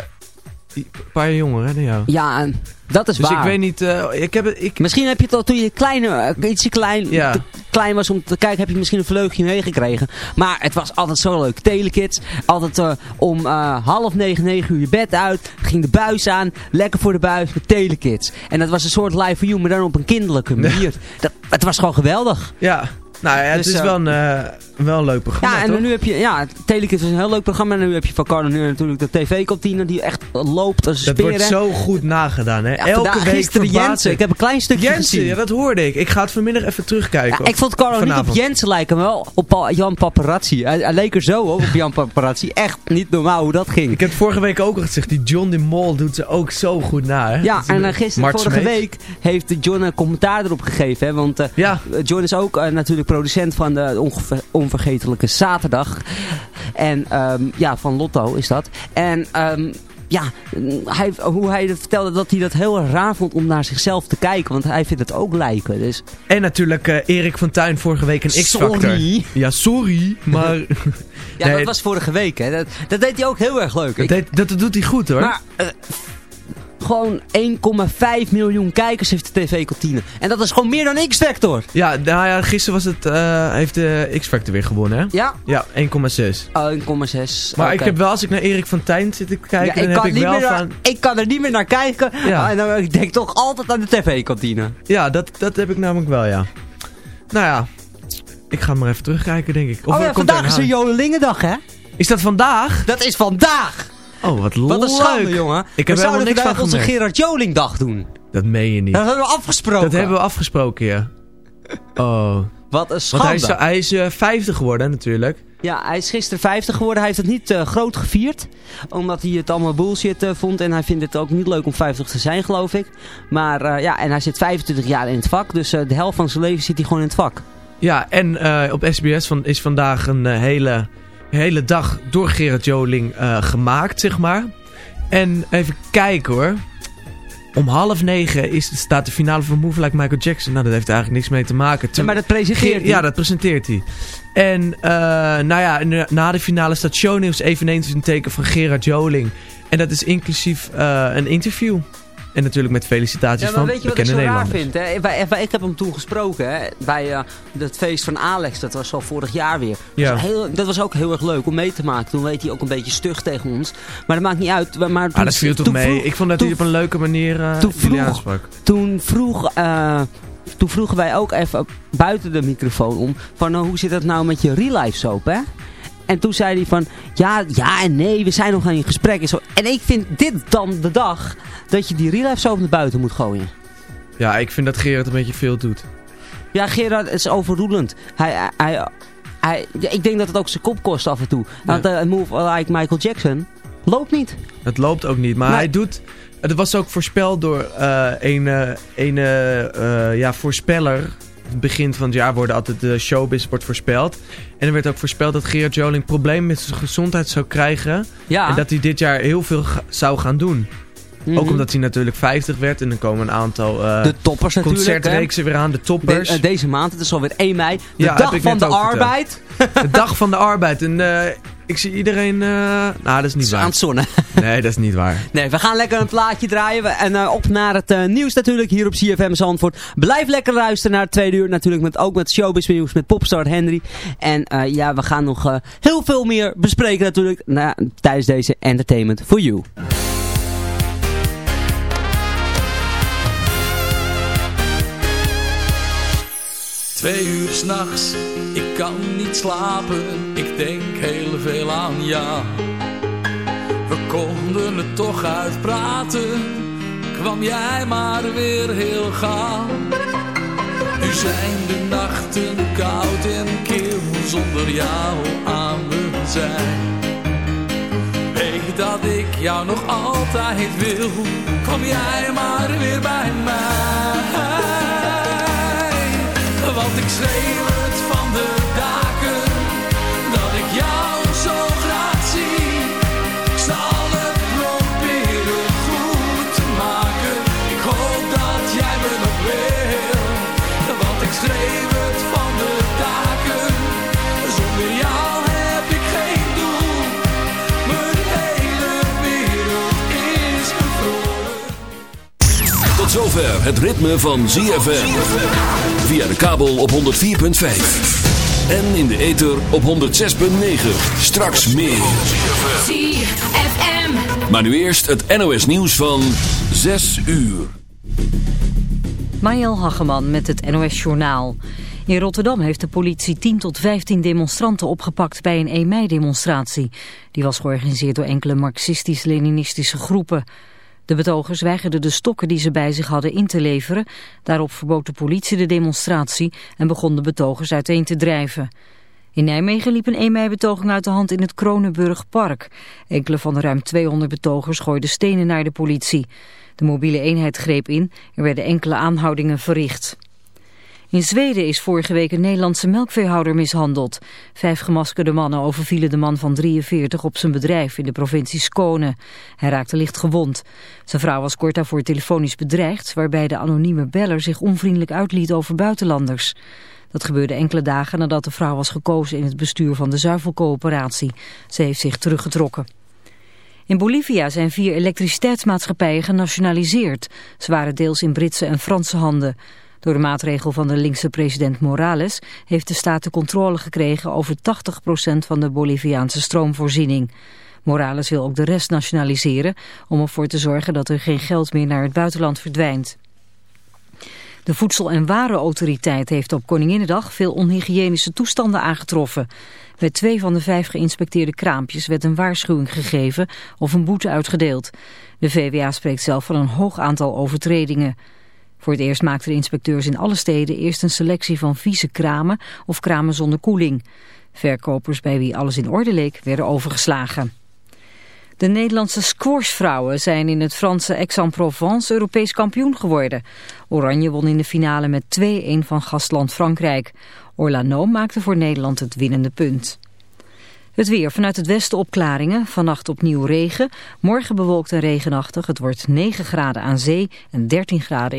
C: een paar jaar jonger hè, dan jou.
D: Ja, dat is
C: dus
D: waar.
C: ik weet niet, eh, ik heb ik,
D: Misschien heb je het al toen je kleine, eh, ietsje klein,
C: Ja.
D: te klein was om te kijken, heb je misschien een vleugje meegekregen. Maar het was altijd zo leuk. Telekids, altijd eh, om half negen, negen uur je bed uit, ging de buis aan, lekker voor de buis met Telekids. En dat was een soort live for you, maar dan op een kinderlijke manier. dat, het was gewoon geweldig.
C: ja, nou ja, het
D: Dus,
C: is wel een, wel een leuk programma,
D: Ja, en
C: toch?
D: nu heb je, ja, Telekids is een heel leuk programma. En nu heb je van Carlo nu natuurlijk de tv-kantine die echt loopt als een
C: Dat
D: speer.
C: wordt
D: hè.
C: zo goed nagedaan, hè?
D: Ja,
C: Elke week
D: gisteren Jensen. Ik heb een klein stukje
C: Jensen,
D: gezien.
C: ja, dat hoorde ik. Ik ga het vanmiddag even terugkijken.
D: Ja, ik vond Carlo niet op Jensen lijken, maar wel op Jan Paparazzi. Hij, hij leek er zo hoor, op Jan Paparazzi. Echt niet normaal hoe dat ging.
C: Ik heb vorige week ook al gezegd, die John de Mol doet ze ook zo goed na, hè?
D: Ja,
C: Dat
D: en uh, gisteren, vorige week, heeft John een commentaar erop gegeven. Hè, want eh,
C: Ja.
D: John is ook eh, natuurlijk producent van de onge- onvergetelijke zaterdag. En ehm, ja, van Lotto is dat. En ehm, ja, hij, hoe hij vertelde dat hij dat heel erg raar vond om naar zichzelf te kijken. Want hij vindt het ook lijken. Dus
C: En natuurlijk eh, Erik van Tuin vorige week een X-Factor.
D: Sorry.
C: Ja, sorry, maar...
D: ja,
C: Nee,
D: dat was vorige week. Hè. Dat, dat deed hij ook heel erg leuk.
C: dat, deed- dat doet hij goed, hoor.
D: Maar eh, gewoon 1,5 miljoen kijkers heeft de tv-kantine. En dat is gewoon meer dan X-Factor.
C: Ja, nou ja, gisteren was het, eh, heeft de X-Factor weer gewonnen, hè?
D: Ja?
C: Ja, 1,6.
D: Oh, 1,6.
C: Maar ik heb wel, als ik naar Erik van Tijn zit te kijken,
D: Ja, ik,
C: dan heb
D: kan
C: ik wel
D: meer naar-
C: van...
D: ik kan er niet meer naar kijken.
C: Ja.
D: Ah, en dan ik denk toch altijd aan de tv-kantine.
C: Ja, dat, dat heb ik namelijk wel, ja. Nou ja, ik ga maar even terugkijken, denk ik. Of
D: oh ja, vandaag is
C: een
D: er Jodelingendag, hè?
C: Is dat vandaag?
D: Dat is vandaag!
C: Oh, wat leuk.
D: Wat een schande, jongen.
C: Ik heb
D: we zouden
C: niks van
D: vandaag onze. Gerard Joling-dag doen.
C: Dat meen je niet.
D: Dat hebben we afgesproken.
C: Dat hebben we afgesproken, ja. Oh.
D: Wat een
C: Want
D: schande.
C: hij is, hij is eh, 50 geworden, natuurlijk.
D: Ja, hij is gisteren 50 geworden. Hij heeft het niet eh, groot gevierd. Omdat hij het allemaal bullshit eh, vond. En hij vindt het ook niet leuk om 50 te zijn, geloof ik. Maar eh, ja, en hij zit 25 jaar in het vak. Dus eh, de helft van zijn leven zit hij gewoon in het vak.
C: Ja, en eh, op SBS van, is vandaag een eh, hele, hele dag door Gerard Joling eh, gemaakt, zeg maar. En even kijken hoor. Om half negen is, staat de finale van Move Like Michael Jackson. Nou, dat heeft eigenlijk niks mee te maken.
D: Ja, maar dat presenteert hij.
C: Ja, dat presenteert hij. En eh, nou ja, eh, na de finale staat shownieuws eveneens in het teken van Gerard Joling. En dat is inclusief een interview. En natuurlijk met felicitaties
D: Ja, maar
C: van
D: weet je wat ik zo raar vind? Hè? Wij, wij- ik heb hem toen gesproken hè? bij eh, het feest van Alex. Dat was al vorig jaar weer.
C: Ja.
D: Dat, was heel, dat was ook heel erg leuk om mee te maken. Toen weet hij ook een beetje stug tegen ons. Maar dat maakt niet uit. Maar toen,
C: Ah, dat viel toch
D: toen
C: mee.
D: vroeg-
C: ik vond dat
D: toen-
C: hij op een leuke manier eh
D: toen vroeg-
C: aansprak.
D: Toen, vroeg, eh, toen vroegen wij ook even buiten de microfoon om. Van nou, hoe zit het nou met je real life soap hè? En toen zei hij van, ja, ja en nee, we zijn nog aan in gesprek en zo. En ik vind dit dan de dag dat je die real life soap naar buiten moet gooien.
C: Ja, ik vind dat Gerard een beetje veel doet.
D: Ja, Gerard is overroelend. Hij, hij, hij, ik denk dat het ook zijn kop kost af en toe. Want eh, een move like Michael Jackson loopt niet.
C: Het loopt ook niet, maar hij doet... Het was ook voorspeld door eh, een, eh, een ja, voorspeller. Het begin van het jaar worden altijd de showbiz wordt voorspeld. En er werd ook voorspeld dat Gerard Joling problemen met zijn gezondheid zou krijgen.
D: Ja.
C: En dat hij dit jaar heel veel ga- zou gaan doen.
D: Mhm.
C: Ook omdat hij natuurlijk 50 werd en er komen een aantal eh,
D: De toppers natuurlijk.
C: concertreeksen weer aan, de toppers.
D: De- eh, deze maand, het is alweer 1 mei. De
C: Ja,
D: dag van de arbeid.
C: De dag van de arbeid. En eh, ik zie iedereen... eh, nou, dat is niet
D: Is
C: waar.
D: aan het zonnen.
C: Nee, dat is niet waar.
D: Nee, we gaan lekker een plaatje draaien. En eh, op naar het eh, nieuws natuurlijk hier op CFM Zandvoort. Blijf lekker luisteren naar het tweede uur. Natuurlijk met, ook met showbiz nieuws met Popstar Henry. En ja, we gaan nog heel veel meer bespreken natuurlijk na, tijdens deze Entertainment for You.
J: Twee uur s'nachts, ik kan niet slapen, ik denk heel veel aan jou. We konden het toch uitpraten, kwam jij maar weer heel gauw. Nu zijn de nachten koud en kil zonder jou aan mijn zij. Weet dat ik jou nog altijd wil, kom jij maar weer bij mij. Want ik schreeuw het van de daken Dat ik jou
K: Tot zover het ritme van ZFM. Via de kabel op 104.5. En in de ether op 106.9. Straks meer.
L: ZFM.
K: Maar nu eerst het NOS nieuws van 6 uur.
M: Mariel Hageman met het NOS Journaal. In Rotterdam heeft de politie 10 tot 15 demonstranten opgepakt bij een 1 mei-demonstratie. Die was georganiseerd door enkele marxistisch-leninistische groepen. De betogers weigerden de stokken die ze bij zich hadden in te leveren. Daarop verbood de politie de demonstratie en begon de betogers uiteen te drijven. In Nijmegen liep een 1 mei-betoging uit de hand in het Kronenburgpark. Enkele van de ruim 200 betogers gooiden stenen naar de politie. De mobiele eenheid greep in. Er werden enkele aanhoudingen verricht. In Zweden is vorige week een Nederlandse melkveehouder mishandeld. Vijf gemaskerde mannen overvielen de man van 43 op zijn bedrijf in de provincie Skåne. Hij raakte licht gewond. Zijn vrouw was kort daarvoor telefonisch bedreigd... waarbij de anonieme beller zich onvriendelijk uitliet over buitenlanders. Dat gebeurde enkele dagen nadat de vrouw was gekozen in het bestuur van de zuivelcoöperatie. Ze heeft zich teruggetrokken. In Bolivia zijn vier elektriciteitsmaatschappijen genationaliseerd. Ze waren deels in Britse en Franse handen. Door de maatregel van de linkse president Morales heeft de staat de controle gekregen over 80% van de Boliviaanse stroomvoorziening. Morales wil ook de rest nationaliseren om ervoor te zorgen dat er geen geld meer naar het buitenland verdwijnt. De Voedsel- en Warenautoriteit heeft op Koninginnedag veel onhygiënische toestanden aangetroffen. Bij twee van de vijf geïnspecteerde kraampjes werd een waarschuwing gegeven of een boete uitgedeeld. De VWA spreekt zelf van een hoog aantal overtredingen. Voor het eerst maakten de inspecteurs in alle steden eerst een selectie van vieze kramen of kramen zonder koeling. Verkopers bij wie alles in orde leek werden overgeslagen. De Nederlandse squashvrouwen zijn in het Franse Aix-en-Provence Europees kampioen geworden. Oranje won in de finale met 2-1 van gastland Frankrijk. Orlano maakte voor Nederland het winnende punt. Het weer vanuit het westen opklaringen, vannacht opnieuw regen. Morgen bewolkt en regenachtig, het wordt 9 graden aan zee en 13 graden